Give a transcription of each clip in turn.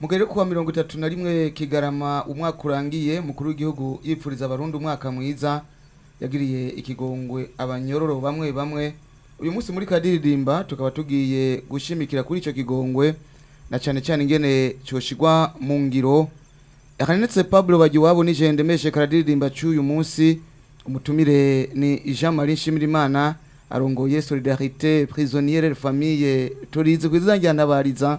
mugere kuwa mirongo itatu na rimwe kigarama umwaka urangiye mukuru w'igihugu yifuriza abarundi umwaka mwiza yagiriye ikigongwe abanyororo bamwe bamwe uyu munsi muri karadiridimba tukaba tugiye gushimikira kuri icyo kigongwe na cyane cyane ingene cyoshigwa mu ngiro akanenetse Pablo bagiwabo ni jende meshe karadirimba cy'uyu munsi umutumire ni Jean Marie imana arongoye solidarité prisonnière de famille turize kwizanjyana bariza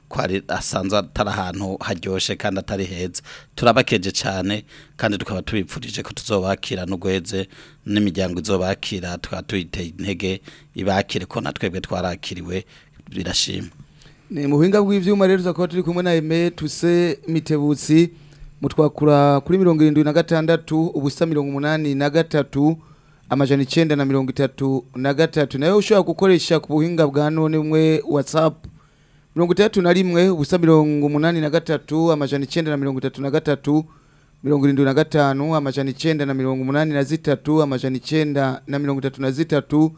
kwari asanzwe atari ahantu haryoshye kandi atari heza turabakeje cyane kandi tukaba tubipfurije ko tuzobakira n'ugweze n'imiryango izobakira tukaba tuyiteye intege ibakire ko na twebwe twarakiriwe birashimwa ni mu buhinga rero uzakora turi kumwe na Aime Tuse Mitebutsi mutwakura kuri mirongo irindwi na gatandatu ubusa mirongo umunani na gatatu amajana icyenda na mirongo itatu na gatatu nayo ushobora gukoresha ku buhinga bwa none bumwe watsapu mirongo itandatu na rimwe ubusa mirongo umunani na gatatu amajana icyenda na mirongo itatu na gatatu mirongo irindwi na gatanu amajana icyenda na mirongo umunani na zitatu amajana icyenda na mirongo itatu na zitatu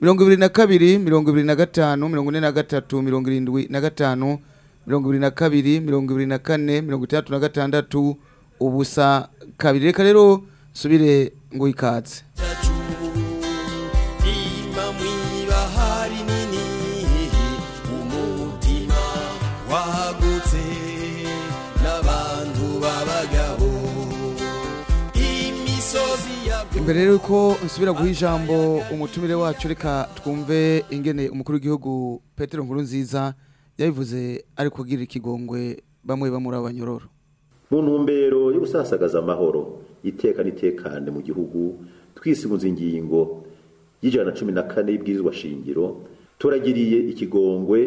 mirongo ibiri na kabiri mirongo ibiri na gatanu mirongo ine na gatatu mirongo irindwi na gatanu mirongo ibiri na kabiri mirongo ibiri na kane mirongo itandatu na gatandatu ubusa kabiri reka rero nsubire ngo ikatse imbere rero ko nsubira guha ijambo umutumire wacu reka twumve ingene umukuru w'igihugu Petero nkuru nziza yabivuze ari kugira ikigongwe bamwe bamuri abanyororo mu ntumbero yo gusasagaza amahoro iteka n'itekane mu gihugu twisigunze ngingo y'ijana na cumi na kane y'ibwirizwa shingiro turagiriye ikigongwe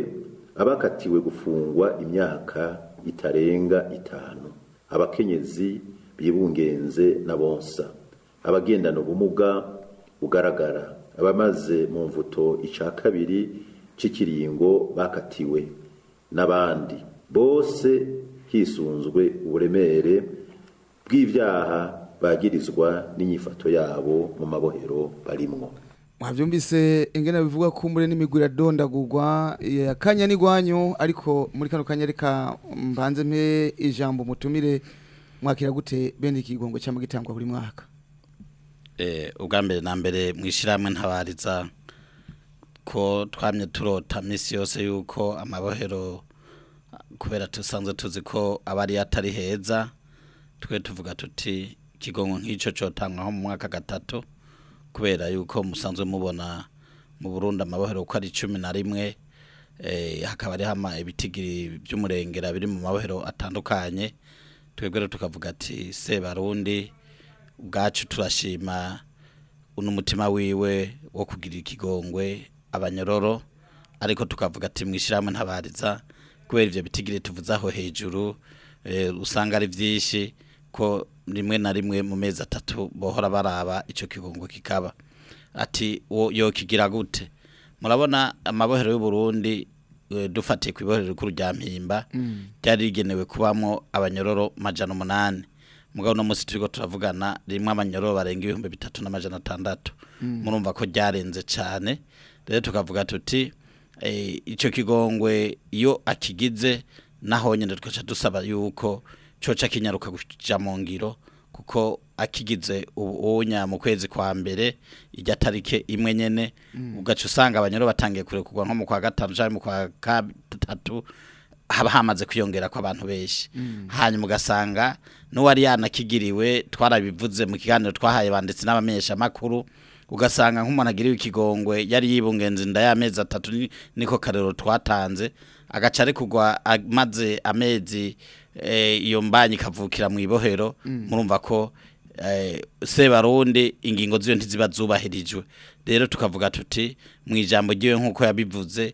abakatiwe gufungwa imyaka itarenga itanu abakenyezi bibungenze na bonsa abagendana ubumuga bugaragara abamaze mu mvuto icya kabiri cy'ikiringo bakatiwe n'abandi bose hisunzwe uburemere bw'ibyaha bagirizwa n'inyifato yabo mu mabohero barimwo mwabyumvise ingene bivuga ko mbure n'imigura adondagurwa yakanya n'igwanyu ariko muri kano kanya reka mbanze mpe ijambo mutumire mwakira gute bene ikigongo cyangwa gitangwa buri mwaka Eh, ubwa mbere na mbere mwishyirahamwe ntabariza ko twamye turota minsi yose y'uko amabohero kubera dusanzwe tuzi ko abari atari heza twe tuvuga tuti kigongo nk'icyo cyotangwaho mu mwaka gatatu kubera yuko musanzwe mubona mu Burundi amabohero uko ari cumi na rimwe eh, hakaba ari hama ibitigiri by'umurengera biri mu mabohero atandukanye twebwe rero tukavuga ati se barundi ubwacu turashima uno mutima wiwe wo kugira ikigongwe abanyororo ariko tukavuga ati mwishyirahamwe ntabariza kubera ibyo bitigire tuvuze aho hejuru eh, usanga ari byinshi ko rimwe na rimwe mu mezi atatu bohora baraba icyo kigongo kikaba ati yo kigira gute murabona amabohero y'uburundi eh, dufatiye ku ibohero rikuru rya mpimba mm. ryari rigenewe kubamo abanyororo majana umunani mugabo no munsi turi turavugana rimwe abanyoro barenga ibihumbi bitatu n'amajana atandatu mm. murumva ko byarenze cyane rero tukavuga tuti eh, icyo kigongwe iyo akigize naho nyine twaca dusaba yuko cyoca kinyaruka kujya mu ngiro kuko akigize ubunya mu kwezi kwa mbere ijya tarike imwe nyine mm. ugaca usanga abanyoro batangiye kure kugwa nko mu kwa gatanu cyangwa mu kwa gatatu haba hamaze kuyongera kw'abantu benshi mm. hanyuma ugasanga n'uwari yanakigiriwe twarabivuze mu kiganiro twahaye banditse n’abamesha makuru ugasanga nk'umuntu agiriwe ikigongwe yari yibungenze inda y'amezi atatu niko karero twatanze agaca kugwa amaze amezi eh, iyo mbanyi ikavukira mu ibohero mm. murumva ko eh, sebarundi ingingo z'iyo ntiziba zubahirijwe rero tukavuga tuti mu ijambo ry'iwe nk'uko yabivuze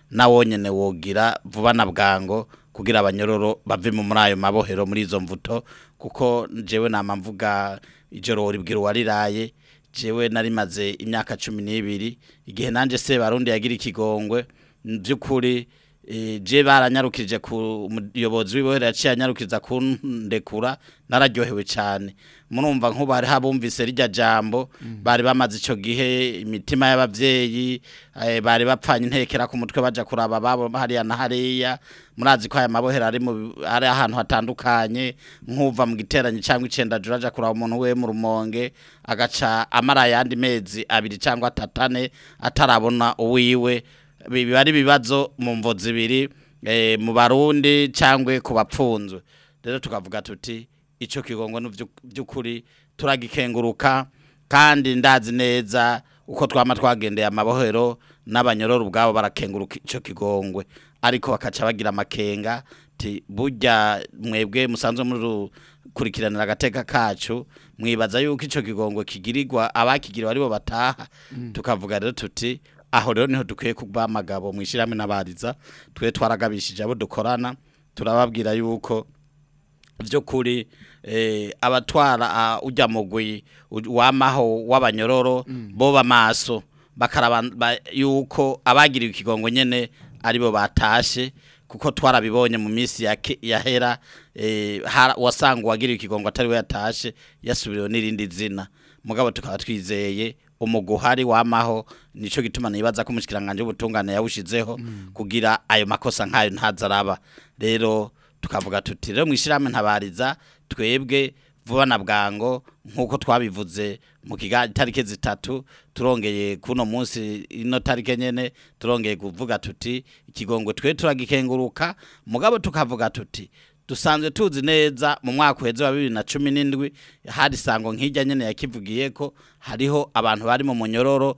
na wonyine wogira vuba na bwango kugira abanyororo bave muri ayo mabohero muri izo mvuto kuko jewe nama mvuga ijoro uribwira uwariraye jewe narimaze imyaka cumi n'ibiri igihe nanjye se barundi yagira ikigongwe by'ukuri Eh, je baranyarukije ku muyobozi wiwe yaciye anyarukiriza kundekura nararyohewe cyane murumva nko bari habumvise rijya jambo mm. bari bamaze ico gihe imitima y'abavyeyi eh, bari bapfanye intekera ku mutwe baja kuraba babo hariya na hariya murazi ko aya mabohera ari mu ari ahantu hatandukanye nkuva mu giteranye cyangwa icenda juraja kuraba umuntu we mu rumonge agaca amara yandi mezi abiri cyangwa atatane atarabona uwiwe biba bibazo mu mvo zibiri eh, mu barundi cyangwa ku bapfunzwe rero tukavuga tuti icyo kigongo by'ukuri turagikenguruka kandi ndazi neza uko twama twagendeye amabohero n'abanyororo ubwabo barakenguruka icyo kigongwe ariko bakaca bagira amakenga burya mwebwe musanzwe murikurikiranira agateka kacu mwibaza yuko icyo kigongwe kigirirwa abakigiriwe aribo bataha mm. tukavuga rero tuti aho rero niho dukwiye kuba amagabo mu ishyirahamwe n'abariza twe twaragabishije abo dukorana turababwira yuko byo kuri eh, abatwara ujya mugwi wamaho w'abanyororo mm. bo b'amaso bakaraba yuko abagiriye ikigongo nyine aribo batashye kuko twarabibonye mu minsi yahera eh, wasanga uwagiriwe ikigongo atari we yatashe yasubiriwe n'irindi zina mugabo tukaba twizeye umuguhari wamaho nico gituma nibaza ko umushikiranganje ubutungane yawushizeho mm. kugira ayo makosa nkayo ntazaraba rero tukavuga tuti rero mwishirame ntabariza twebwe vuba na bwango nkuko twabivuze mu kigali tarike zitatu turongeye kuno munsi ino tarike nyene turongeye kuvuga tuti ikigongwe twe turagikenguruka mugabo tukavuga tuti dusanzwe tuzi neza mu mwaka uheze wa bibiri na cumi n'indwi hari isango nk'ijya nyine yakivugiye ko hariho abantu bari mu munyororo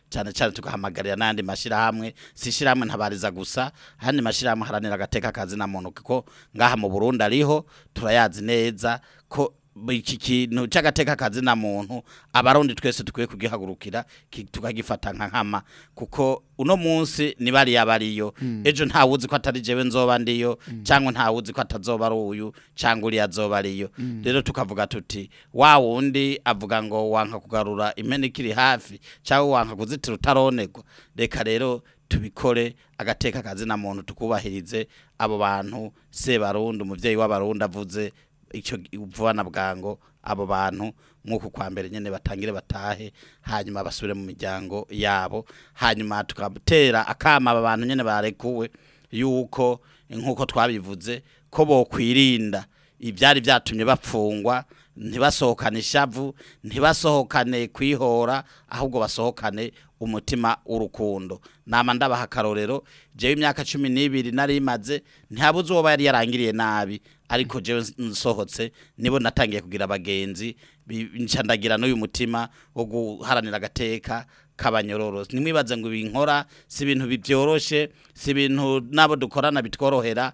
cyane cyane tugahamagarira n'andi mashyirahamwe si ishyirahamwe ntabariza gusa ahandi mashyirahamwe haranira agateka akazi na muntu kuko ngaha mu Burundi ariho turayazi neza ko iki kintu cy'agateka kazina muntu abarundi twese dukwiye kugihagurukira tukagifata nka nkama kuko uno munsi ni bariya bariyo hmm. ejo ntawuzi ko atari jewe nzoba ndiyo hmm. cyangwa ntawuzi ko atazoba ari uyu cyangwa uriya azoba ariyo hmm. rero tukavuga tuti wa wundi avuga ngo wanka kugarura imeneka ikiri hafi cyangwa wanka kuzitira utaronegwa reka rero tubikore agateka kazina muntu tukubahirize abo bantu se barundi umubyeyi w'abarundi avuze icyo vuba na bwango abo bantu nk'uku kwa mbere nyine batangire batahe hanyuma basubire mu miryango yabo hanyuma tukatera akama aba bantu nyine barekuwe yuko nk'uko twabivuze ko bokwirinda ibyari byatumye bapfungwa ntibasohokane ishavu ntibasohokane kwihora ahubwo basohokane umutima w'urukundo nama ndabaha akarorero jewe imyaka cumi n'ibiri nari imaze ntihabuze uwo yari yarangiriye nabi ariko mm-hmm. jewe nsohotse nibo natangiye kugira abagenzi nshandagira n'uyu mutima wo guharanira agateka kabanyororoso nimwibaze ngo binkora si ibintu bibyoroshe si ibintu nabo dukorana bitworohera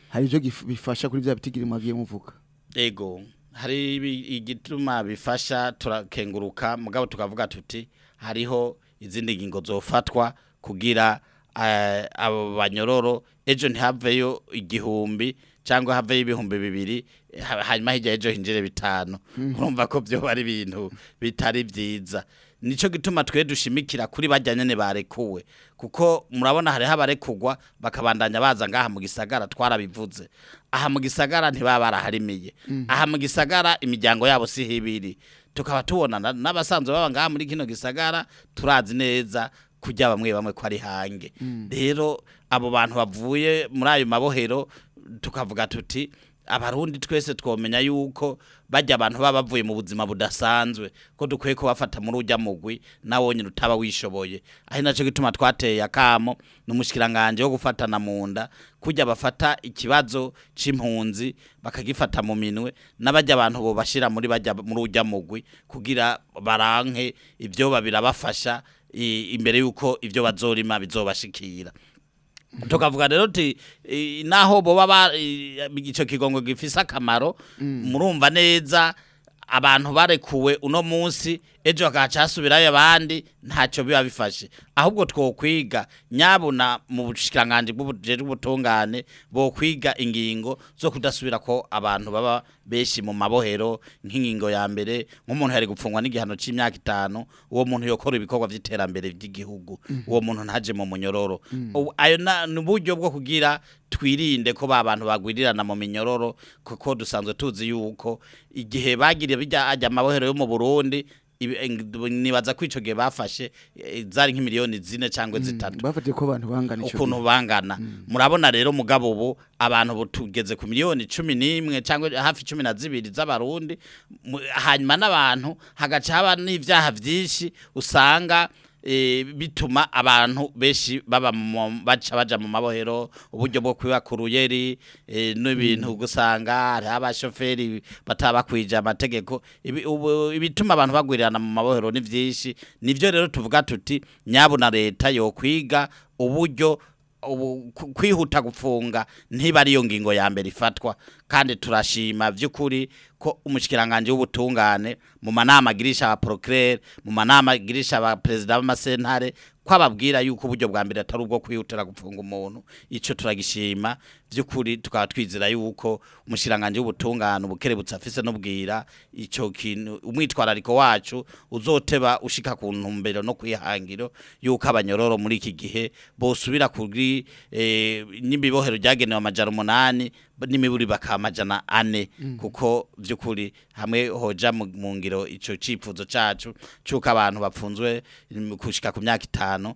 hari ibyo bifasha kuri bya bitigiri mwagiye muvuga yego hari igituma bifasha turakenguruka mugabo tukavuga tuti hariho izindi ngingo zofatwa kugira eh, abo banyororo ejo ntihaveyo igihumbi cyangwa haveyo ibihumbi bibiri hanyuma hirya ejo hinjire bitanu hmm. urumva ko byo ari ibintu bitari byiza nicyo gituma twe dushimikira kuri bajyanye barekuwe kuko murabona hariho abarekugwa bakabandanya baza ngaha mu gisagara twarabivuze aha mu gisagara ntibaba baraharimiye mm-hmm. aha mu gisagara imiryango yabo si ibiri, tukaba tubona n'abasanzwe baba ngaha muri kino gisagara turazi neza kujya bamwe bamwe ko ari hange mm. rero abo bantu bavuye muri ayo mabohero tukavuga tuti abarundi twese twomenya yuko bajya abantu baba bavuye mu buzima budasanzwe ko dukwiye kubafata muri ujya mugwi nawe wonyine utaba wishoboye aho nacyo gituma twateye akamo ni wo gufatana mu nda kujya bafata ikibazo cy'impunzi bakagifata mu minwe n'abajya abantu bo bashyira muri bajya muri ujya mugwi kugira baranke ibyo babirabafasha imbere y'uko ibyo bazorima bizobashikira tukavuga rero uti naho bo baba icyo kigongo gifise akamaro mm. murumva neza abantu barekuwe uno munsi ejo hagahacasubirayo abandi ntacyo biba bifashe ahubwo twokwiga nyabona mu bushikiranganji bw'ubujeri bw'ubutungane bo kwiga ingingo zo kudasubira ko abantu baba beshi mu mabohero nk'ingingo ya mbere nk'umuntu yari gupfungwa n'igihano cy'imyaka itanu uwo muntu yokora ibikorwa by'iterambere ry'igihugu mhm. uwo muntu ntaje mu munyororo mhm. ayo ni uburyo bwo kugira twirinde ko ba bantu bagwirirana mu minyororo kuko dusanzwe tuzi yuko igihe bagiriye bijya ajya amabohero yo mu Burundi nibaza ko gihe bafashe eh, zari nk'imiliyoni zine cyangwa mm, zitatu bafatiye ko abantu bangana ukuntu bangana mm. murabona rero mugabo bo abantu tugeze ku miliyoni cumi n'imwe cyangwa hafi cumi na zibiri z'abarundi hanyuma n'abantu hagaca haba n'ibyaha byinshi usanga Eh, bituma abantu benshi baba baca baja mu mabohero uburyo bwo kwiba ku eh, n'ibintu mm. gusanga hari abashoferi batabakwije amategeko ibituma abantu bagwirirana mu mabohero ni byinshi nibyo rero tuvuga tuti nyabuna leta kwiga uburyo kwihuta gufunga ntiba ariyo ngingo ya mbere ifatwa kandi turashima by'ukuri ko umushikiranganje w'ubutungane mu manama agirisha aba procureur mu manama agirisha aba perezida b'amasentare ko ababwira yuko uburyo bwa mbere atari ubwo kwihutira gupfunga umuntu ico turagishima by'ukuri tukaba twizera yuko umushiranganje w'ubutungane ubukerebutse afise nubwira icyo kintu umwitwarariko wacu uzoteba ushika ku ntumbero no kwihangiro yuko abanyororo muri iki gihe bosubira kuri eh, n'imibohero ryagenewe amajara 8 n'imiburi bakaba amajana ane mm. kuko by'ukuri hamwe hoja mu ngiro icyo cyifuzo cyacu cy'uko abantu bapfunzwe gushyika ku myaka itanu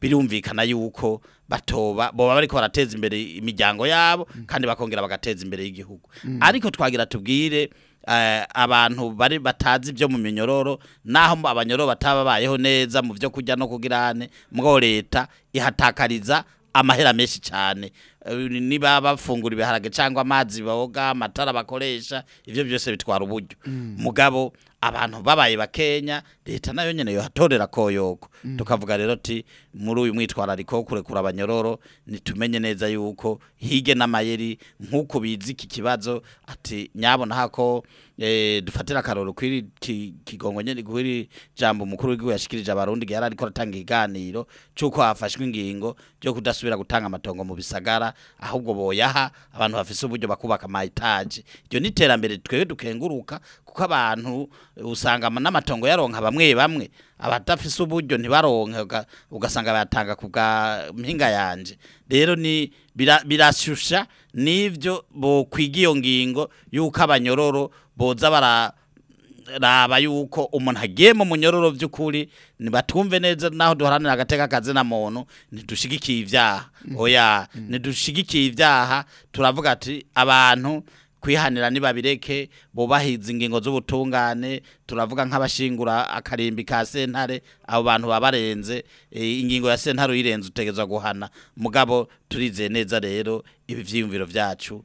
birumvikana yuko batoba boba bari ko barateza imbere imiryango yabo kandi bakongera bagateza imbere y'igihugu ariko twagira tubwire eh, abantu bari batazi ibyo mu minyororo naho abanyororo batababayeho neza mu byo kujya no kugirane mwo leta ihatakariza amahera menshi cyane Eh, niba bafungura ibiharage cyangwa amazi boga amatara bakoresha ibyo byose bitwara uburyo mm. mugabo abantu babaye bakenya leta nayo nyene yohatorera koyoko mm. tukavuga rero ti muri uyu mwitwarariko kurekura abanyororo nitumenye neza yuko hige n'amayeri nk'uko bizi iki kibazo ati nyabona hako eh dufatira karoro kwiri kigongo nyene kwiri jambo mukuru w'igihugu yashikirije abarundi yari ariko aratanga iganiro cyuko hafashwe ingingo cyo kudasubira gutanga amatongo mu bisagara ahubwo boyaha abantu bafise uburyo bakubaka ama etage iryo niterambere twebwe dukenguruka kuko abantu usanga n'amatongo yaronka bamwe bamwe abadafise uburyo ntibaronka ugasanga bayatanga ku mpinga yanjye rero ni birashyushya n'ibyo bokwiga iyo ngingo y'uko abanyororo boza bararaba yuko umuntu agiye mu munyororo by'ukuri ntibatumve neza naho duharanira agateka na muntu ntidushigikiye ibyaha mm. oya mm. ntidushigikiye ibyaha turavuga ati abantu kwihanira ntibabireke bubahiza ingingo z'ubutungane turavuga nk'abashingura akarimbi ka sentare abo bantu baba barenze eh, ingingo ya sentare uyirenze utegereza guhana mugabo turize neza rero ibi byiyumviro byacu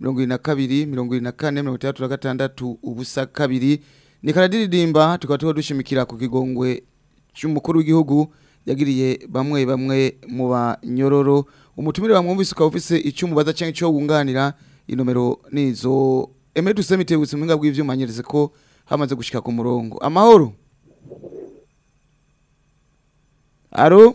mirongo irindwi na kabiri mirongo irindwi na kane mirongo itandatu na gatandatu ubusa kabiri ni karadiridimba tukaba tuba dushimikira ku kigongwe cy'umukuru w'igihugu yagiriye bamwe bamwe mu banyororo umutumire bamwumvise ukaba ufise icyo umubaza cyangwa icyo wunganira inomero nizo emere dusome itebutse ubuhinga bw'ibyuma nyeretse ko hamaze gushyika ku murongo amahoro aro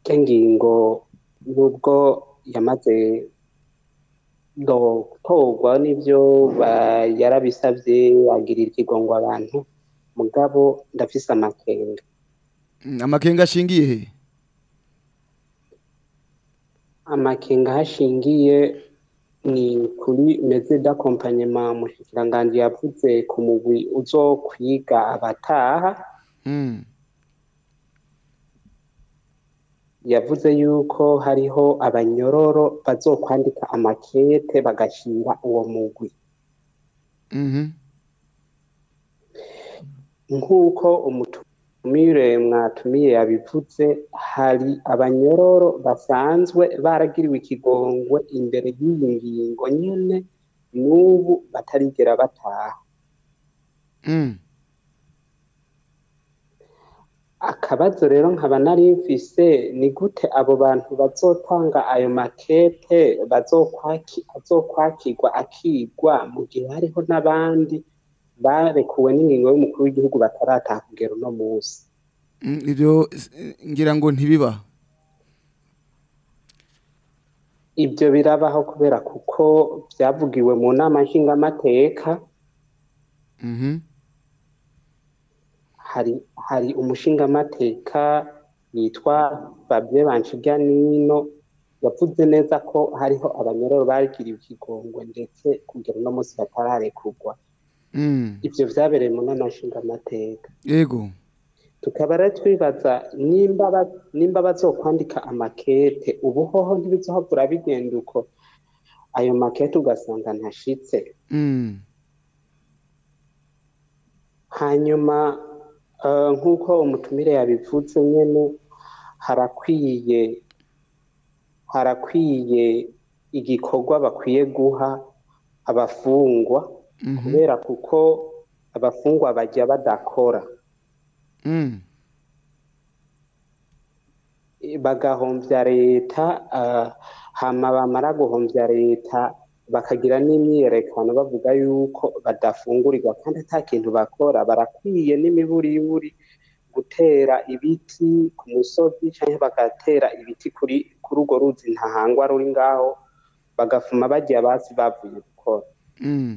icyo ngingo nubwo yamaze gutorwa n'ibyo yarabisabye agirira ikigongo abantu mugabo ndafise amakenga amakenga ashingiye he amakenga hashingiye ni kuri meze ma mushikiranganji yavuze ku mugwi uzokwiga abataha hmm. yavuze yuko hariho abanyororo bazokwandika amakete bagashyira uwo mugwi mm-hmm. nk'uko umutumire mwatumiye yabivutse hari abanyororo basanzwe baragiriwe ikigongwe imbere y'iyi ngingo nyine n'ubu batarigera bataha mm. akabazo rero nkaba nari mfise ni gute abo bantu bazotanga ayo makete azokwakirwa akigwa mu gihe hariho n'abandi barekuwe n'ingingo y'umukuru w'igihugu batarataha kugera uno munsi mm, ibyo ngira ngo ntibiba ibyo birabaho kubera kuko byavugiwe mu nama nshingamateka mm-hmm hari hari umushingamateka yitwa Fabien nino yavuze neza ko hariho abanyororo bagiriwe ikigongwe ndetse kugera uno munsi batararekurwa mm. ibyo byabereye mu nama nshingamateka yego tukaba rero twibaza nimba bazokwandika amakete ubu hoho ntibizohavura bigenda uko ayo makete ugasanga ntashitse mm. hanyuma Eh, nk'uko umutumire yabivuze nyine harakwiye harakwiye igikorwa bakwiye guha abafungwa mhm. kubera kuko abafungwa bajya badakora mm. bagahombya leta eh, hama bamara guhombya leta bakagira n'imyiyerekano bavuga yuko badafungurirwa kandi nta kintu bakora barakwiye n'imiburiburi gutera ibiti ku musozi cyangwa bagatera ibiti kuri urwo ruzi ntahangwa ruri ngaho bagafuma bagiye abazi bavuye gukora mm.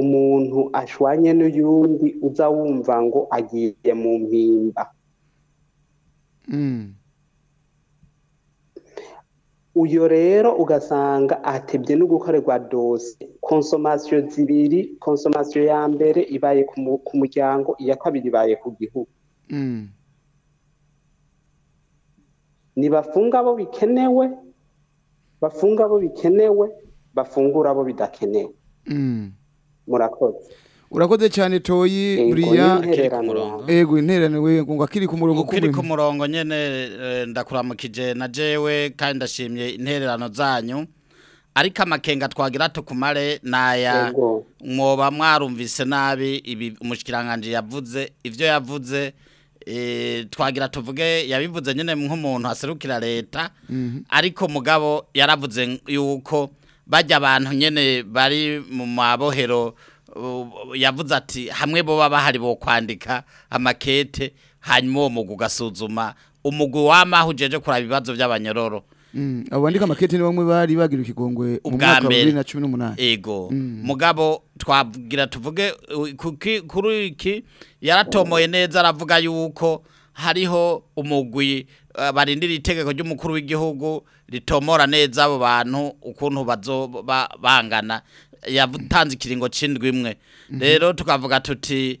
umuntu ashwanye n'uyundi uza wumva ngo agiye mu mpimba hmm. uyo rero ugasanga atebye no gukorerwa dose konsomasiyo zibiri konsomasiyo ya mbere ibaye ku muryango iya kabiri ibaye ku gihugu mm. ntibafunga abo bikenewe bafunga abo bikenewe bafungura abo bidakenewe mm. murakoze urakoze cyane toyi buriya yego intererano we ngo akiri ku murongo kuri ku murongo nyene eh, ndakuramukije na jewe kandi ndashimye intererano zanyu ariko amakenga twagira tukumare naya mwoba mwarumvise nabi ibi umushikiranganje yavuze ibyo yavuze eh, twagira tuvuge yabivuze nyine nk'umuntu aserukira leta mhm. ariko mugabo yaravuze yuko bajya abantu nyine bari mu mabohero yavuze ati hamwe bo baba hari bo kwandika amakete hanyuma uwo mugu ugasuzuma umugu w'amaho ujeje kuraba ibibazo by'abanyororo mm, abo bandika amakete ni bamwe bari bagira ikigongwe mu mwaka wa bibiri na cumi n'umunani ego mm. mugabo twagira tuvuge kuri iki yaratomoye neza aravuga yuko hariho umugwi eh, barindira itegeko ry'umukuru w'igihugu ritomora neza abo bantu ukuntu bazoba bangana yatanze ikiringo imwe mhm. rero tukavuga tuti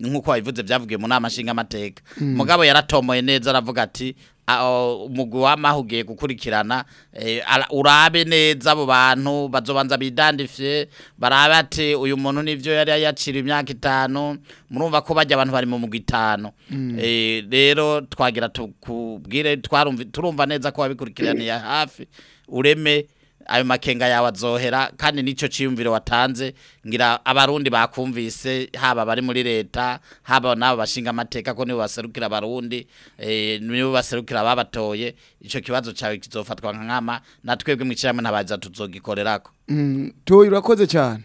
nk'uko babivuze byavugiye mu nama nshingamateka mhm. mugabo yaratomoye neza aravuga ati umugwi w'amaho ugiye gukurikirana eh, urabe neza abo bantu bazobanza bidandifye barabe ati uyu muntu nibyo yari yacira imyaka itanu murumva ko bajya abantu bari mu mugwi itanu mm. eh, rero twagira tukubwire turumva neza ko wabikurikiraniye hafi ureme ayo makenga yawe azohera kandi n'icyo cyiyumviro watanze ngira abarundi bakumvise haba bari muri leta haba n'abo bashinga amateka ko nibo baserukira abarundi eh, nibo baserukira ababatoye icyo kibazo cyawe kizofatwa nka nkama na twebwe mu ishyirahamwe ntabaza tuzogikorerako mm, tuyu urakoze cyane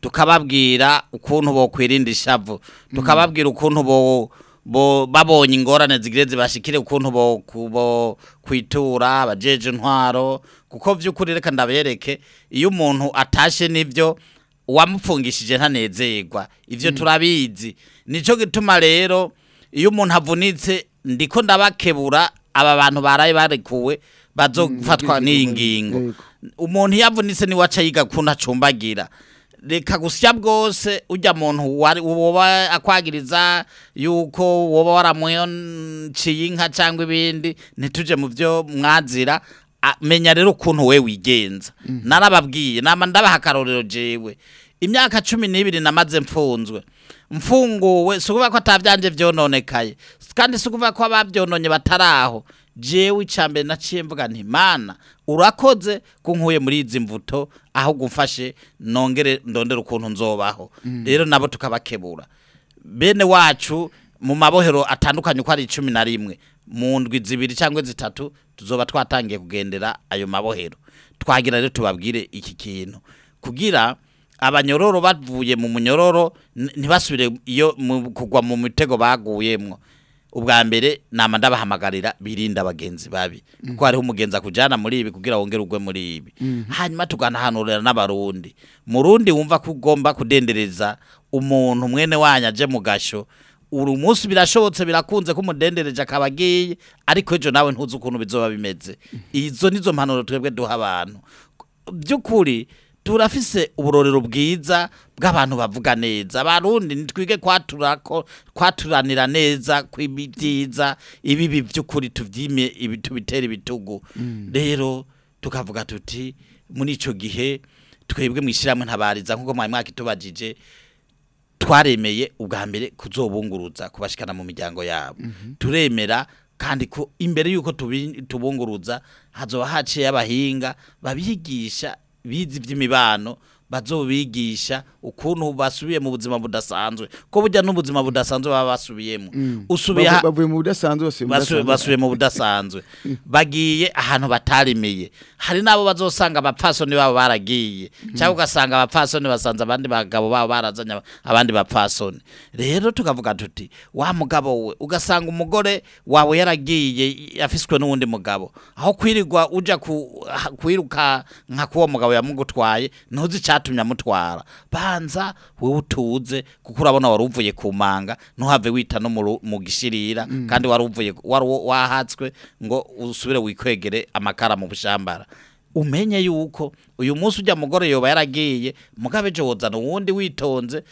tukababwira ukuntu bo kwirinda ishavu tukababwira ukuntu bo babonye ingorane zigire zibashikire ukuntu bo kwitura abajeje ntwaro kuko by'ukuri reka ndabereke iyo umuntu atashe n'ibyo uwamupfungishije ntanezerwa ibyo mm. turabizi nicyo gituma rero iyo umuntu avunitse ndiko ndabakebura aba bantu baraye barekuwe bazofatwa mm, n'iyi ngingo umuntu yavunitse niwe aca yiga kuntu acumbagira reka gusya bwose ujya muntu woba akwagiriza yuko woba waramwiciye inka cyangwa ibindi ntitujye mu byo mwazira menya rero ukuntu we wigenza mm. narababwiye namba ndabaha akarorero jewe imyaka cumi n'ibiri namaze mfunzwe mfunguwe si ukuvuga ko atabyanje byononekaye kandi si ukuvuga ko ababyononye bataraho jewe icya mbere naciye mvuga nti mana urakoze ko nkuye muri izi mvuto aho gumfashe nongere ndondera ukuntu nzobaho mm. rero nabo tukabakebura bene wacu mu mabohero atandukanye uko ari icumi na rimwe mu ndwi zibiri cyangwa zitatu tuzoba twatangiye kugendera ayo mabohero twagira rero tubabwire iki kintu kugira abanyororo bavuye mu munyororo ntibasubire iyo kugwa mu mitego baguyemo ubwa mbere nama ndabahamagarira birinda bagenzi babi mm. kuko hariho umugenzi akujyana muri ibi kugira wongere ugwe muri ibi mm-hmm. hanyuma tukanahanurira n'abarundi murundi wumva ko ugomba kudendereza umuntu mwene wanyu aje mu gashyo uru munsi birashobotse birakunze ko umudendereje akaba agiye ariko ejo nawe ntuzi ukuntu bizoba bimeze mm-hmm. izo nizo mpanuro twebwe duha abantu by'ukuri turafise uburorero bwiza bw'abantu bavuga neza abarundi ntitwige kwaturanira neza kw'ibyiza ibibi by'ukuri tubyime tubitera ibitugu mm. rero tukavuga tuti muri icyo gihe twebwe mu ishyirahamwe ntabariza nk'uko mwari mwakitubajije twaremeye ubwa mbere kuzobunguruza kubashikana mu miryango yabo mhm. turemera kandi ko imbere y'uko tubunguruza hazoba haciye abahinga babyigisha, bizi by'imibano bazobigisha ukuntu basubiye mu buzima budasanzwe ko burya n'ubuzima budasanzwe baba basubiyemo mm. usubiye budasanzwe basubiye mu budasanzwe bagiye ahantu batarimiye hari n'abo bazosanga abapfasoni babo baragiye mm. cyangwa ugasanga abapfasoni basanze abandi bagabo babo barazanye abandi bapfasoni rero tukavuga tuti wa mugabo we ugasanga umugore wawe yaragiye yafiswe n'uwundi mugabo aho kwirirwa ujya kwiruka nka k'uwo mugabo yamugutwaye ntuzi icyatuma icyatumye amutwara banza wowe utuze kuko urabona wari uvuye ku manga ntuhave wita no mu gishirira mm. kandi wari uvuye wahatswe ngo usubire wikwegere amakara mu bushambara umenye yuko uyu munsi ujya mugore yoba yaragiye mugabe jozana uwundi witonze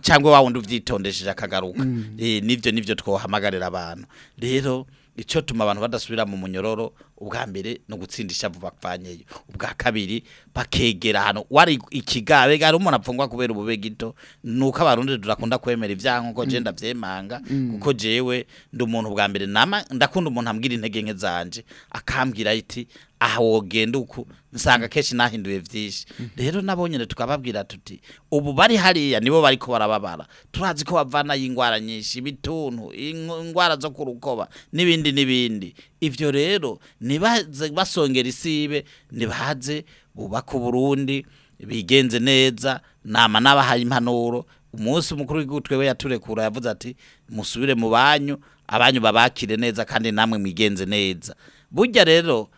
cyangwa wa wundi uvyitondesheje akagaruka mm. eh, nibyo nibyo twahamagarira abantu rero icyo tuma abantu badasubira mu munyororo ubwa mbere no gutsindisha ishavu bapfanyeyo ubwa kabiri bakegera hano wari ikigabe gari umuntu apfungwa kubera ubube gito nuko abarundi durakunda kwemera ivyanko je mm. ndavyemanga mm. kuko jewe ndi umuntu ubwa mbere nama ndakunda umuntu ambwira intege nke zanje akambwira iti aha wogenda uku nsanga kenshi nahinduye byinshi rero nabo nyine tukababwira tuti ubu bari hariya nibo bari ko barababara turazi ko bavana y'indwara nyinshi ibituntu indwara zo ku rukoba n'ibindi n'ibindi ibyo rero ntibaze basongera isibe ntibaze bubaka uburundi bigenze neza nama n'abahaye impanuro umunsi mukuru w'igihugu twewe yaturekura yavuze ati musubire mu banyu abanyu babakire neza kandi namwe mwigenze neza burya rero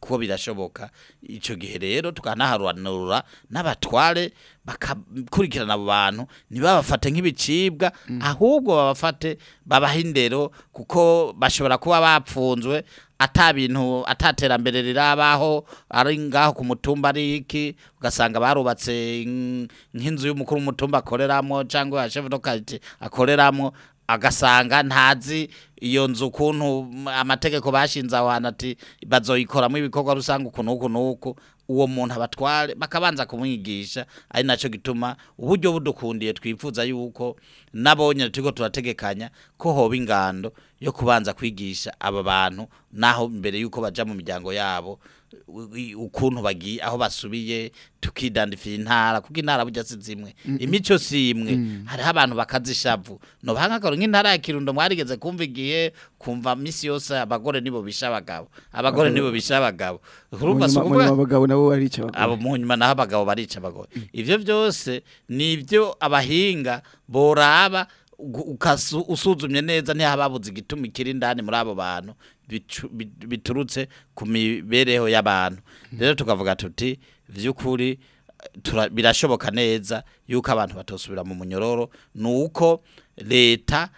ko birashoboka icyo gihe rero tukanaharanura n'abatware bakakurikirana abo bantu ntibabafate nk'ibicibwa mm. ahubwo babafate babaha indero kuko bashobora kuba bapfunzwe ata bintu ataterambere rirabaho ari ngaho ku mutumba ari iki ugasanga barubatse nk'inzu y'umukuru w'umutumba akoreramo cyangwa ya shefu akoreramo agasanga ntazi iyo nzu ukuntu amategeko bashinze aho hantu ati bazoyikoramo ibikorwa rusange ukuntu uku n'uku uwo muntu abatware bakabanza kumwigisha ari nacyo gituma uburyo budukundiye twifuza yuko n'abonye turiho turategekanya ko hoba ingando yo kubanza kwigisha aba bantu naho mbere yuko baja mu miryango yabo ukuntu bagiye aho basubiye tukidandifiye intara kuko intara burya si imico si imwe mm. hariho abantu bakazishavu no bahangakaro nk'intara ya Kirundo mwarigeze kumva igihe kumva misi yose abagore nibo bisha abagabo abagore nibo bisha abagabo abo munyuma naho abagabo barica abagore Ibyo byose nivyo abahinga boraba usuzumye neza ntihababuze igituma ikiri indani muri abo bantu biturutse ku mibereho y'abantu rero tukavuga tuti by'ukuri birashoboka neza yuko abantu batosubira mu munyororo ni uko leta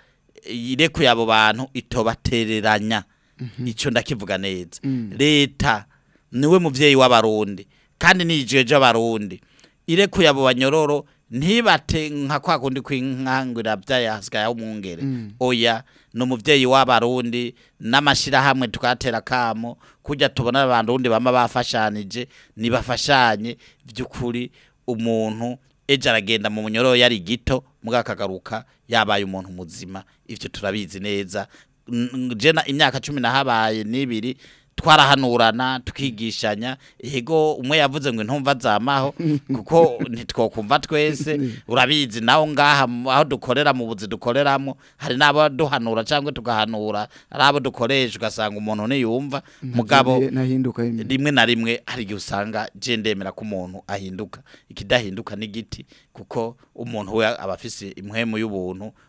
irekuye abo bantu itobatereranya mhm. icyo ndakivuga neza mm. leta niwe mubyeyi w'abarundi kandi ni igihe cy'abarundi irekuye abo banyororo ntibate nka kwa kundi kw'inkangira byayasigayeho umwungere mm. oya ni umubyeyi w'abarundi n'amashyirahamwe twatera akamo kujya tubona abarundi bama bafashanije ntibafashanye by'ukuri umuntu ejo aragenda mu munyoro yari gito akagaruka yabaye umuntu muzima ibyo turabizi neza jena imyaka cumi nahabaye n'ibiri twarahanurana tukigishanya yego umwe yavuze ngo intumva zamaho kuko ntitwokumva twese urabizi nawe ngaha aho dukorera mu buzi dukoreramo hari n'abo duhanura cyangwa tugahanura hari abo dukoresha ugasanga umuntu ntiyumva mugabo rimwe na rimwe hari igihe usanga jendemera ko umuntu ahinduka ikidahinduka n'igiti kuko umuntu we aba afise imwemu y'ubuntu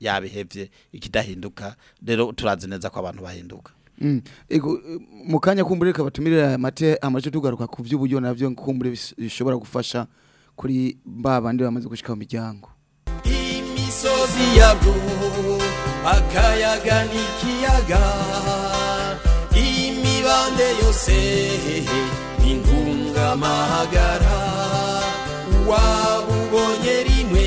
yabihebye ikidahinduka rero turazi neza ko abantu bahinduka Mm. mu kanya kumbure reka batumirire amate amajwi tugaruka ku by'uburyo nabyo kumbure bishobora gufasha kuri ba bandi bamaze gushyika mu miryango imisozi yabwo akayaga n'ikiyaga imibande yose ni ngungamahagara waba ubonye rimwe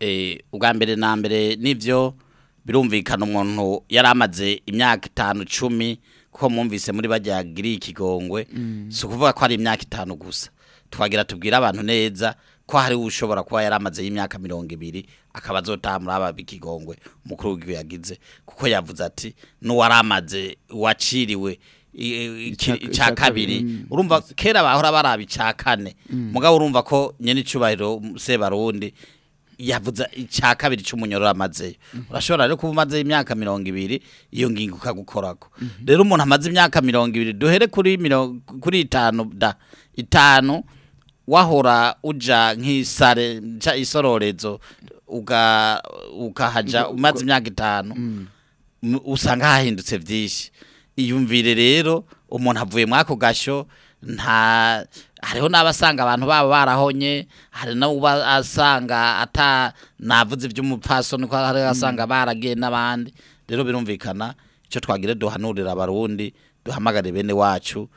eh, ubwa mbere na mbere n'ibyo birumvikana umuntu yari amaze imyaka itanu cumi kuko mwumvise muri bajya giriye ikigongwe mm. si ukuvuga ko ari imyaka itanu gusa twagira tubwira abantu neza ko hari ushobora kuba yari amaze imyaka mirongo ibiri akabazo tamuraba bikigongwe mukuru w'igihugu yagize kuko yavuze ati n'uwaramaze waciriwe cya kabiri urumva mm. kera bahora baraba icya kane mm. mugabo urumva ko nyine icyubahiro sebarundi yavuze icya kabiri cy'umunyoro amazeyo mm-hmm. urashobora rero kuba umazeyo imyaka mirongo ibiri iyo ngingo ukagukorako mm-hmm. rero umuntu amaze imyaka mirongo ibiri duhere kuri itanu da itanu wahora uja nk'isare isororezo ukahaja umaze imyaka itanu mm. usanga hahindutse byinshi iyumvire rero umuntu avuye muri ako nta hariho n'abasanga abantu baba barahonye hari asanga ata navuze iby'umupfaso niko hari abasanga mm. baragiye n'abandi rero birumvikana icyo twagire duhanurira abarundi duhamagare bene wacu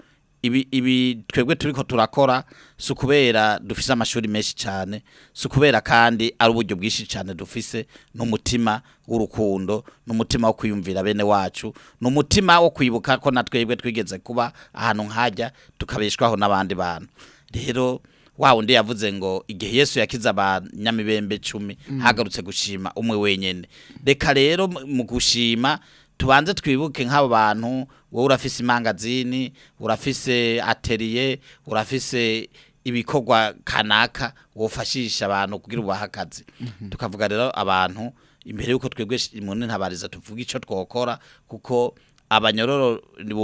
ibi ibi twebwe turiko turakora si kubera dufise amashuri menshi cyane si kubera kandi ari uburyo bwinshi cyane dufise n'umutima w'urukundo n'umutima wo kwiyumvira bene wacu n'umutima wo kwibuka ko na twebwe twigeze kuba ahantu nk'ajya tukabeshwaho n'abandi bantu rero wa undi yavuze ngo igihe yesu yakize abanyamibembe cumi mm. hagarutse gushima umwe wenyine reka rero mu gushima tubanze twibuke nk'abo bantu wowe urafise imangazini urafise ateriye urafise ibikorwa kanaka wofashisha abantu kugira ubahe akazi mhm. tukavuga rero abantu imbere y'uko twebwe mu ntabariza tuvuga icyo twokora kuko abanyororo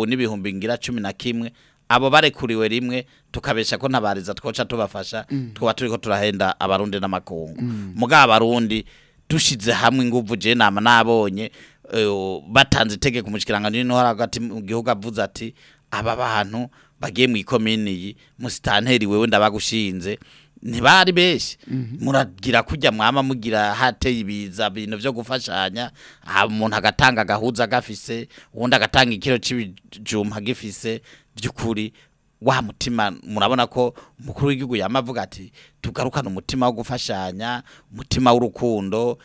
n'ibihumbi ngira cumi na kimwe abo barekuriwe rimwe tukabesha ko ntabariza twoca tubafasha mm. twaba turi ko turahenda abarundi n'amakungu mm. mugabo abarundi dushize hamwe inguvu jenama nabonye Eh, batanze itegeko umushyikirangantego n'intore hagati mu gihugu avuze ati aba bantu bagiye mu ikomini iyi musitanteri wewe ndabagushinze ntibari benshi mhm. muragira kujya mwaba mugira hateye ibiza bintu byo gufashanya ah, umuntu agatanga agahuza agafise ubundi agatanga ikiro cy'ibijumba agifise by'ukuri wa mutima murabona ko umukuru w'igihugu yamavuga ati tugarukane umutima wo gufashanya umutima w'urukundo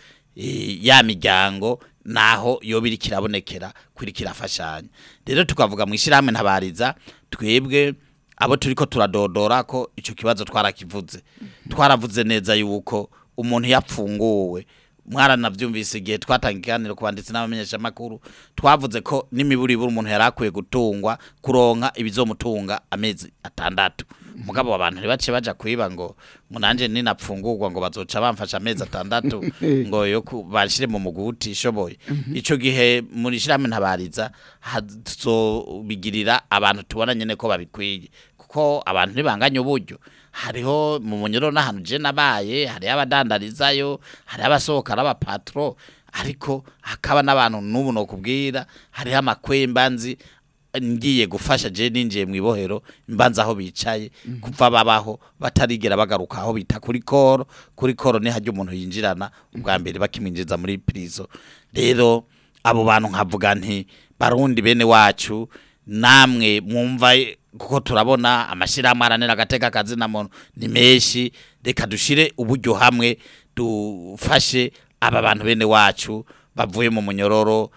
ya miryango naho yo biri kirabonekera kuri kirafashanya rero tukavuga mu ishyirahamwe ntabariza twebwe abo turi turadodora ko icyo kibazo twarakivuze twaravuze neza yuko umuntu yapfunguwe mwaranabyumvise igihe twatanga ikiganiro ku banditsi n'abamenyeshamakuru twavuze ko n'imiburiburi umuntu yari akwiye gutungwa kuronka ibizomutunga amezi atandatu mugabo abantu ntibace baja kwiba ngo munanje ninapfungurwa ngo bazoca bamfasha amezi atandatu ngo yo bashire mu muguti ishoboye mhm. icyo gihe muri shirahamwe ntabariza hazobigirira abantu tubona nyene ko babikwiye ko abantu ntibanganye uburyo hariho mu munyururu n'ahantu je nabaye hariho abadandarizayo hariho abasohoka n'abapatro ariko hakaba n'abantu n'ubu nokubwira hariho amakwembanzi ngiye gufasha je ninjiye mu ibohero mbanza aho bicaye mhm. gupfa babaho batarigera bagaruka aho bita kuri koro kuri koro ni hajya umuntu yinjirana ubwa mhm. mbere bakimwinjiza muri prison rero abo bantu nkavuga nti barundi bene wacu namwe mwumva kuko turabona amashyirahamwe aranira agateka kazi na muntu ni menshi reka dushyire uburyo hamwe dufashe aba bantu bene wacu bavuye mu munyororo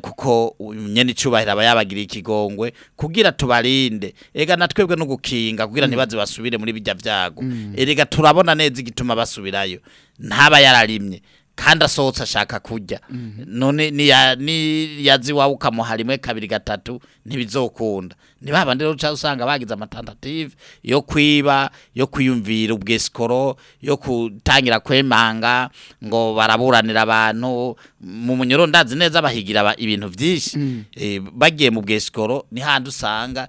kuko nyene icubahiro aba yabagiriye ikigongwe kugira tubarinde ega natwebwe no gukinga kugira mm. ntibaze basubire muri bijya byago mm. erega eh, turabona neza igituma basubirayo ntaba yararimye kandi asohotse ashaka kujya. Mhm. none niyazi wawe ukamuha rimwe kabiri gatatu ntibizokunda ntibaba rero cyangwa usanga bagize amatandative yo kwiba yo kwiyumvira ubwesikoro yo gutangira kwemanga ngo baraburanira abantu mu munyoro ndazi neza bahigira ibintu byinshi bagiye mm. eh, mu bwesikoro ni handi usanga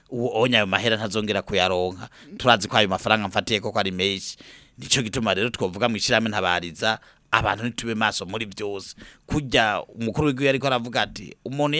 uwo ayo mahera ntazongera kuyaronka turazi ko ayo mafaranga mfatiye koko ari menshi nicyo gituma rero twavuga mu ishyirahamwe ntabariza abantu ntitube maso muri byose kujya umukuru w'igihugu ariko aravuga ati umuntu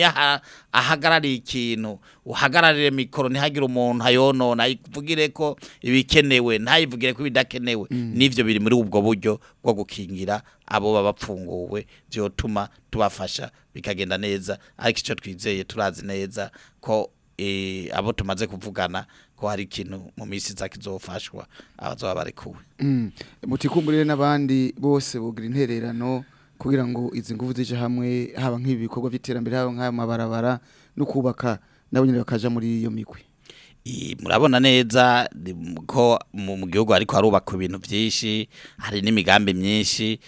ahagarariye ikintu uhagararire mikoro ntihagire umuntu ayonona ayivugire ko ibikenewe ntayivugire ko ibidakenewe mm. n'ibyo biri muri ubwo buryo bwo gukingira abo baba bapfunguwe byotuma tubafasha bikagenda neza ariko icyo twizeye turazi neza ko Eh, abo tumaze kuvugana ko hari ikintu mu minsi zakizofashwa kizofashwa abazaba barekuwe mm. mutikumburire n'abandi bose bugira intererano kugira ngo izi nguvu zije hamwe haba nk'ibi bikorwa by'iterambere haba nk'aya mabarabara no kubaka nabo nyine bakaja muri iyo migwi murabona neza ko mu gihugu ariko harubakwa ibintu byinshi hari n'imigambi myinshi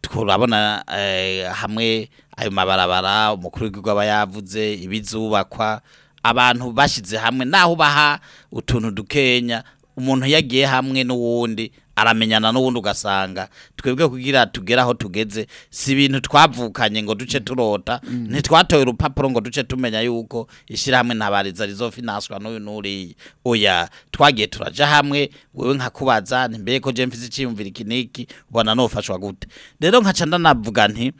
turabona eh, hamwe ayo mabarabara umukuru w'igihugu aba yavuze ibizubakwa abantu bashyize hamwe naho baha utuntu dukenya umuntu yagiye hamwe n'uwundi aramenyana n'ubundi ugasanga twebwe kugira tugere aho tugeze si ibintu twavukanye ngo duce turota mm. ntitwatoye urupapuro ngo duce tumenya yuko ishyirahamwe ntabariza rizofi finanswa n'uyu n'uriya oya twagiye turajya hamwe wowe nkakubaza ntimbere ko jemfise iciyumvira ikiniki ubona nofashwa gute rero nkaca ndanavuga nti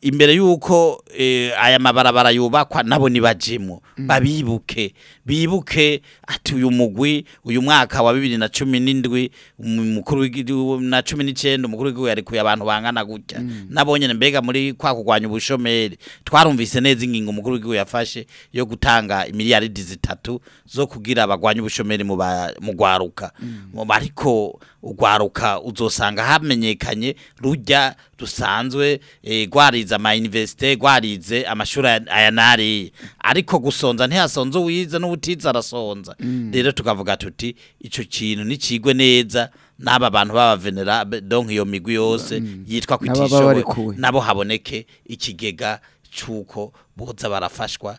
imbere y'uko eh, aya mabarabara yubakwa nabo ntibajyemo mm. babibuke bibuke ati uyu mugwi uyu mwaka wa bibiri na cumi n'indwi umukuru na cumi n'icyenda umukuru w'igihugu yarekuye abantu bangana gutya mm. nabonye mbega muri kwa kurwanya ubushomeri twarumvise neza ingingo umukuru w'igihugu yafashe yo gutanga imiliyaridi zitatu zo kugira bagwanye ubushomeri mu rwaruka mm. ariko urwaruka uzosanga hamenyekanye rujya rusanzwe eh, rwarize ama universite rwarize amashuri aya nariye ariko gusonza ntihasonze uwize n'ubutize arasonza mm. rero tukavuga tuti icyo kintu nikigwe neza n'aba bantu babavenera donk iyo migwi yose mm. yitwa kwitishoboye nabo haboneke ikigega cy'uko boza barafashwa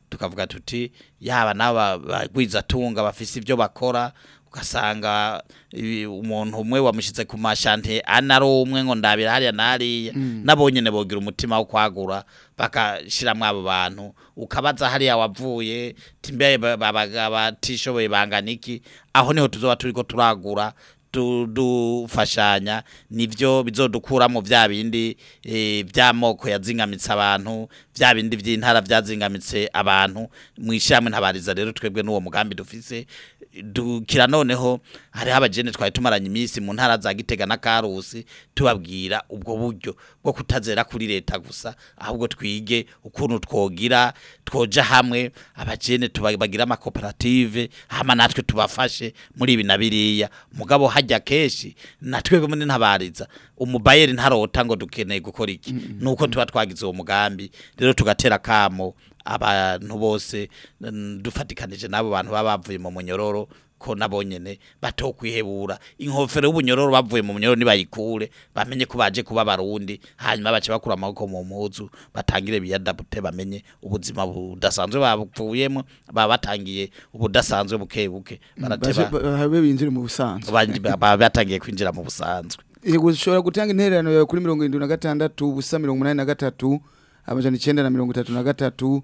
tukavuga tuti yaba n'aba bagwizatunga bafise ibyo bakora ugasanga umuntu umwe wamushyize ku mashanti anari umwe ngo ndabira hariya n'ariya mm. nabo nyine bogira umutima wo kwagura bakashyiramo abo bantu ukabaza hariya wavuye timbe babatishoboye bangana iki aho niho tuzoba turi ko turagura dufashanya nibyo bizodukuramo bya bindi by'amoko e, yazingamitse abantu bya bindi by'intara byazingamitse abantu mu ishyamba ntabariza rero twebwe n'uwo mugambi dufise dukira noneho hari abajene twari tumaranye iminsi mu ntara za gitega na karusi tubabwira ubwo buryo bwo kutazera kuri leta gusa ahubwo twige ukuntu twogira twoja hamwe abajene tubagira amakoperative hama natwe tubafashe muri ibi na biriya mugabo harya kenshi natwebwe muri ntabariza umubayeri ntarota ngo dukeneye gukora iki nuko tuba twagize uwo mugambi rero tugatera kamo abantu bose dufatikanije n'abo bantu baba bavuye mu munyororo ko nabo nyene batokwihebura inkofero y'ubunyororo bavuye mu bunyororo nibayikure bamenye ko baje kuba barundi hanyuma bace bakura amaboko mu mpuzu batangire biyadabute bamenye ubuzima budasanzwe bavuyemo baba batangiye ubudasanzwe buke buke mu busanzwe batangiye kwinjira mu busanzwe ushobora gutanga intererano yawe kuri mirongo irindwi na gatandatu ubusa mirongo umunani na gatatu amajana icyenda na mirongo itatu na gatatu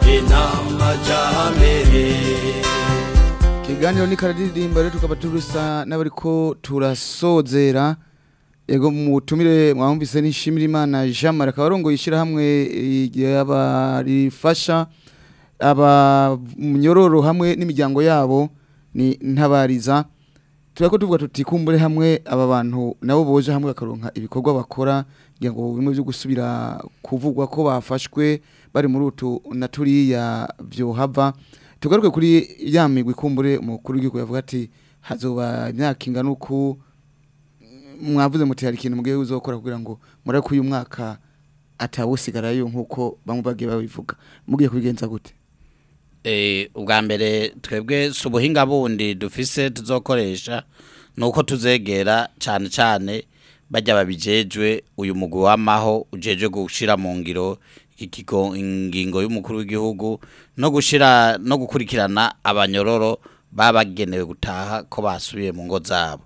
inama jambere ikiganiro ni karadirimba rero tukaba turusa n'abariko turasozera yego mutumire mwahumvise n'ishimira imana Jean Marc abarongoye ishyirahamwe rifasha abamyororo hamwe n'imiryango yabo ni ntabariza turako tuvuga tuti kumbure hamwe aba bantu nabo boje hamwe bakaronka ibikorwa bakora ngo bimwe gusubira kuvugwa ko bafashwe bari muri utu na turiya byohava tugaruke kuri ya migwi ikumbure umukuru w'igihugu yavuga ati hazoba imyaka ingana uku mwavuze muti hari ikintu mugiye uzokora kugira ngo mureke uyu mwaka atawusigarayo nk'uko bamwe bagiye babivuga mugiye kubigenza gute eh, ubwa mbere twebwe si ubuhinga bundi dufise tuzokoresha ni uko tuzegera cyane cyane bajya babijejwe uyu mugwi wamaho ujejwe gushira mu ngiro ikigo ingingo y'umukuru w'igihugu no gushira no gukurikirana abanyororo babagenewe gutaha ko basubiye mu ngo zabo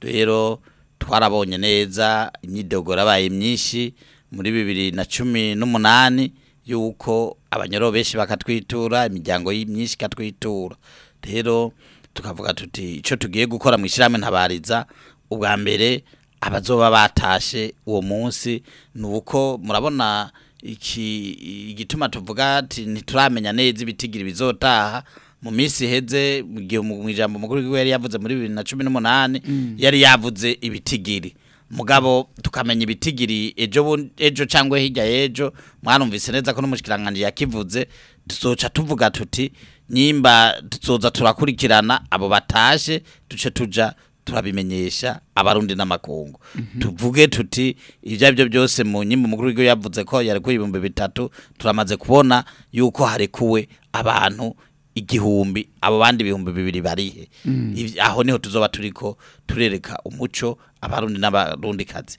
rero twarabonye neza imyidogoro abaye myinshi muri bibiri na cumi n'umunani yuko abanyoro benshi bakatwitura imiryango myinshi ikatwitura rero tukavuga tuti icyo tugiye gukora mu ishyirahamwe ntabariza ubwa mbere abazoba batashe uwo munsi nuko murabona iki igituma tuvuga ati ntituramenya neza ibitigira bizotaha mu minsi iheze mu gihe mu ijambo mukuru w'igihugu yari yavuze muri bibiri na cumi n'umunani mm. yari yavuze ibitigiri mugabo tukamenya ibitigiri ejo ejo cyangwa hirya y'ejo mwarumvise neza ko n'umushyikirangantego yakivuze dusoca tuvuga tuti nyimba tuzoza turakurikirana abo batashe duce tuja turabimenyesha abarundi n'amakungu tuvuge tuti ibyo byo byose mu nyimbo mukuru w'igihugu yavuze ko yari kuri ibihumbi bitatu turamaze kubona yuko harekuwe abantu igihumbi abo bandi ibihumbi bibiri barihe mm. aho niho tuzoba turiko turereka umuco abarundi n'abarundikazi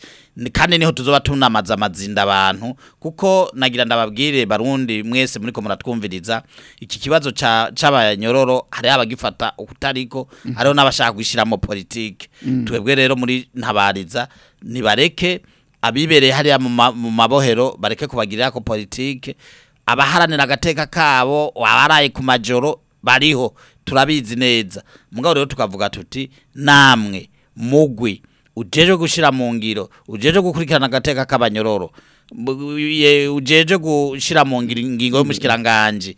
kandi niho tuzoba tunamaza amazinda abantu kuko nagira ndababwire barundi mwese muri ko muratwumviriza iki kibazo c'abanyororo hari abagifata ukutariko mm. hariho n'abashaka gushyiramo politiki mm. twebwe rero muri ntabariza nibareke abibereye hariya mu mabohero bareke kubagirira ko politike abaharanira agateka kabo abaraye ku majoro bariho turabizi neza mugabo rero tukavuga tuti namwe mugwi ujeje gushyira mu ngiro ujeje gukurikirana agateka k'abanyororo ujeje gushyira mu ngiro y'umushikiranganje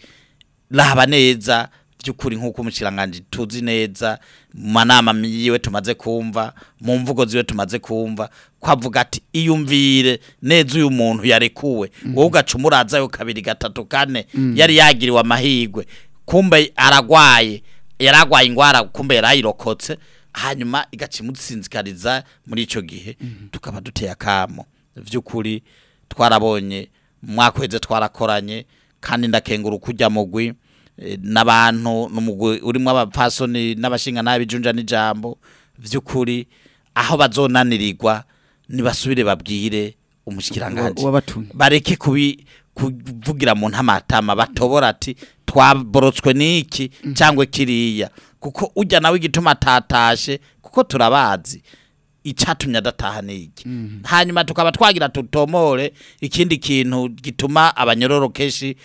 raba neza by'ukuri nk'uko umushyiranganje tuzi neza manama yiwe tumaze kumva mu mvugo ziwe tumaze kumva kwavuga ati iyumvire neza uyu muntu yarekuwe mm. wowe ugaca umurazayo kabiri gatatu kane mm. yari yagiriwe amahirwe kumbe aragwaye yaragwaye indwara kumbe yarayirokotse hanyuma igacimutsinzikariza muri icyo gihe mm. tukaba duteye akamo by'ukuri twarabonye mwakweze twarakoranye kandi ndakengura ukujya mugwi n'abantu n'umugwi urimo abapfasoni n'abashinga n'abijunja n'ijambo by'ukuri aho bazonanirirwa nibasubire babwire umushikiranganje bareke kubi kuvugira mu ntamatama batobora ati twaborotswe niki mm. cyangwa kiriya kuko ujya nawe igituma atatashe kuko turabazi icatumye adataha iki mhm. hanyuma tukaba twagira tutomore ikindi kintu gituma abanyororo kenshi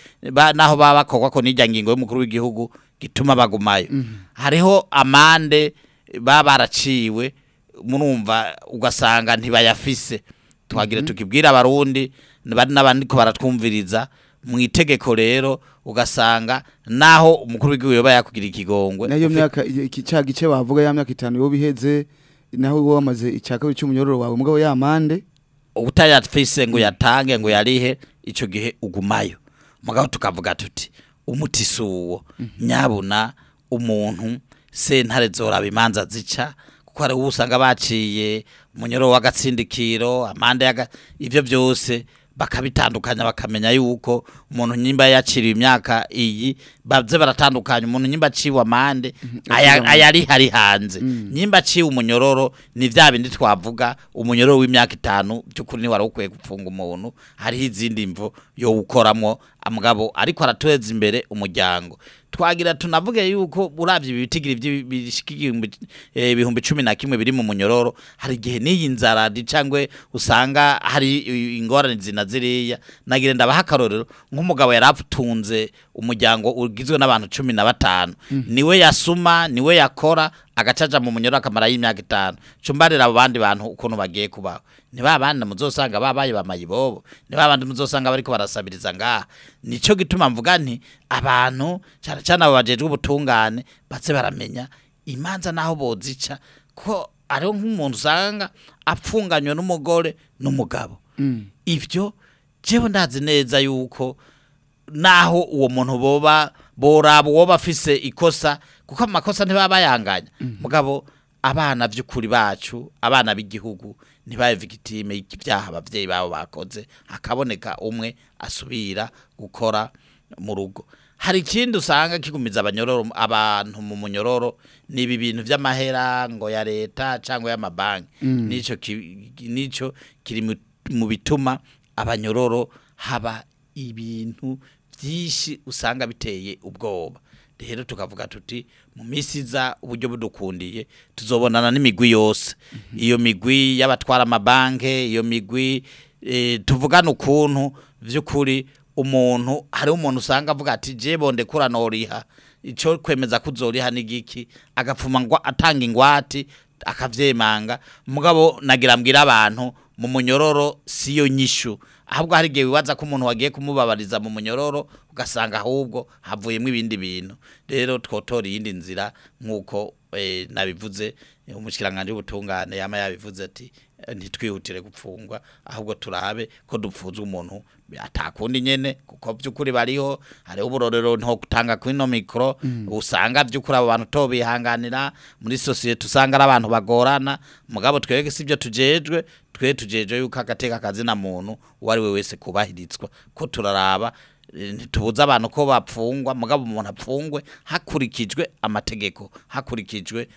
naho baba bakogwa ko n'ijya ngingo y'umukuru w'igihugu gituma bagumayo mhm. hariho amande baba baraciwe murumva ugasanga ntibayafise twagira mhm. tukibwira abarundi n'abandi ko baratwumviriza mu itegeko rero ugasanga naho umukuru w'igihugu yaba yakugira ikigongwe nayo myaka cya gice bavuga ya myaka itanu yo biheze naho wowe wamaze icya kabiri cy'umunyororo wawe umugabo yamande utayafise ngo yatange ngo yarihe icyo gihe ugumayo mugabo tukavuga tuti umutisi uwo mhm. nyabuna umuntu sentare zoraba imanza zica kuko hari ubu usanga baciye umunyoro w'agatsindikiro amande ibyo byose bakabitandukanya bakamenya yuko umuntu nyimba yaciriye imyaka iyi baze baratandukanya umuntu nyimba aciwe amande mhm. ayari hari hanze mm. nyimba aciwe umunyororo ni bya bindi twavuga umunyororo w'imyaka itanu by'ukuri ni wari ukwiye gupfunga umuntu hariho izindi mvu yo gukoramo amugabo ariko arateza imbere umuryango twagira tunavuge yuko urabye ibitigiri e, ibihumbi cumi na kimwe biri mu munyororo hari igihe n'iyi nzara cyangwa usanga hari ingorane zina ziriya nagira ndabaha akarorero nk'umugabo yari atunze umuryango rugizwe n'abantu cumi na batanu mm-hmm. niwe yasuma niwe yakora agacaca mu munyoro akamara y'imyaka itanu cumbarira abo bandi bantu ukuntu bagiye kubaho ni ba bandi muzosanga babaye bamayibobo ni ba bandi muzosanga bariko barasabiriza ngaha nico gituma mvuga nti abantu cyane cyane abo bajejwe ubutungane batse baramenya imanza naho bozica ko ariho nk'umuntu usanga apfunganywe n'umugore n'umugabo mm. ibyo jewe ndazi neza yuko naho uwo muntu boba boraba uwo bafise ikosa kuko amakosa ntibaba bayanganya mhm. mugabo abana by'ukuri bacu abana b'igihugu ntibabe victime y'ibyaha ababyeyi babo bakoze hakaboneka umwe asubira gukora mu rugo hari ikindi usanga kigumiza abanyororo abantu mu munyororo ni ibi bintu by'amahera ngo ya leta cyangwa y'amabanki mm. n'icyo kiri mu bituma abanyororo haba ibintu byinshi usanga biteye ubwoba rero tukavuga tuti mu minsi iza uburyo budukundiye tuzobonana n'imigwi yose mhm. iyo migwi y'abatwara amabanki iyo migwi eh, tuvugana ukuntu by'ukuri umuntu hariho umuntu usanga avuga ati jebo ndekuranoriha icyo kwemeza ko uzoriha n'igiki agapfuma ngo atanga ingwate akabyemanga mugabo nagira mbwira abantu mu munyororo yo nyishyu ahubwo hari igihe wibaza ko umuntu wagiye kumubabariza mu munyororo ugasanga ahubwo havuyemo ibindi bintu rero twotora iyindi nzira nk'uko Eh, nabivuze eh, umushyiranganje w'ubutungane yama yabivuze ati eh, ntitwihutire gupfungwa ahubwo turabe ko dupfunze umuntu atakundi nyene kuko by'ukuri bariho hariho uburorero nto gutanga kuri no micro mm. usanga by'ukuri abo bantu tobihanganira muri societe usanga ari abantu bagorana mugabo twebwe sibyo tujejwe twe tujeje yuko agateka kazi na muntu uwari we wese kubahiritswa ko turaraba ntitubuze abantu ko bapfungwa mugabo umuntu apfungwe hakurikijwe amategeko hakurikijwe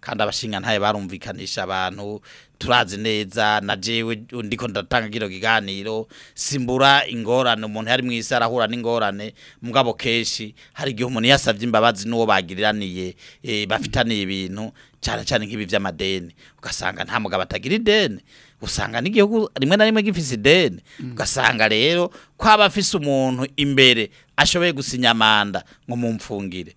kandi abashinga abashingantaye barumvikanisha abantu turazi neza na jewe ndiko ndatanga kino kiganiro simbura ingorane umuntu yari mwisi arahura n'ingorane mugabo kenshi hari igihe umuntu yasabye imbabazi n'uwo bagiriraniye e, bafitaniye ibintu cyane cyane nk'ibi by'amadeni ugasanga nta mugabo atagira ideni usanga n'igihugu rimwe na rimwe gifise ideni mm. ugasanga rero ko aba afise umuntu imbere ashoboye gusinya manda ngo mumfungire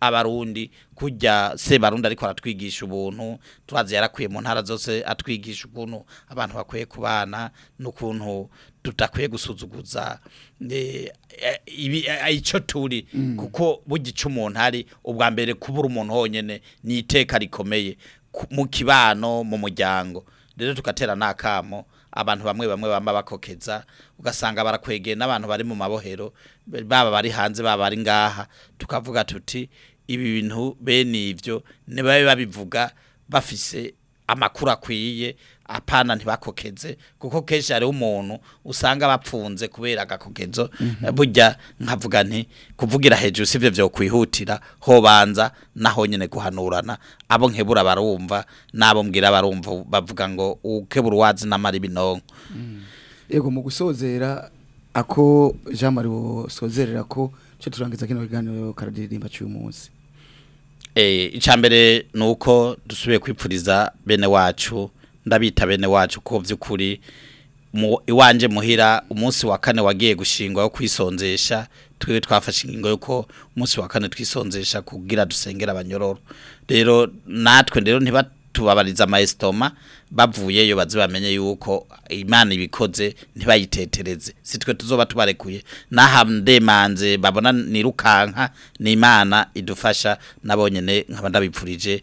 abarundi kujya sebarundi ariko aratwigisha ubuntu turazi yarakwiye mu ntara zose atwigisha ukuntu abantu bakwiye kubana n'ukuntu tudakwiye gusuzuguza eh, eh, eh, icyo turi mm. kuko bugica umuntu ari ubwa mbere kubura umuntu honyine ni iteka rikomeye mu kibano mu muryango rero tugatera n'akamo abantu bamwe bamwe bamba bakokeza ugasanga barakwegeye n'abantu bari mu mabohero baba bari hanze baba bari ngaha tukavuga tuti ibi bintu bene ibyo ntibabe babivuga bafise amakuru akwiye apana ntibakokeze kuko kesha ari umuntu usanga bapfunze kubera agakokezo mhm. burya nkavuga nti kuvugira hejuru si byo byokwihutira hobanza naho nyine guhanurana abo nkebura barumva n'abo mbwira barumva bavuga ngo ukebura uwazi n'amara ibinonko mm. yego mu gusozera ako jean marie usozerera ko cyo turangiza kino kiganiro karadirimba cy'uyu munsi eh, icya mbere ni uko dusubiye kwipfuriza bene wacu ndabita bene wacu ko by'ukuri iwanje muhira umunsi wa kane wagiye gushingwa wo kwisonzesha twiwe twafashe ingingo yuko umunsi wa kane twisonzesha kugira dusengera abanyororo rero natwe rero ntiba tubabariza amayesitoma bavuyeyo bazi bamenye yuko imana ibikoze ntibayitetereze si twe tuzoba tubarekuye ndemanze babona nirukanka ni imana idufasha nabonyine nkaba ndabipfurije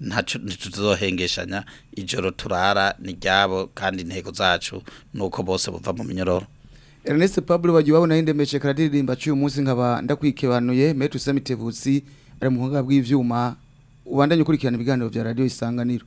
ntacyo tuzohengeshanya ijoro turara ni ryabo kandi intego zacu ni bose buva mu minyororo Ernest Pablo wagiye wabona yindemeshe karadirimba cy'uyu munsi nkaba ndakwikebanuye Metu Samitevusi ari mu bw'ivyuma ubandanye ukurikirana ibiganiro bya radio isanganiro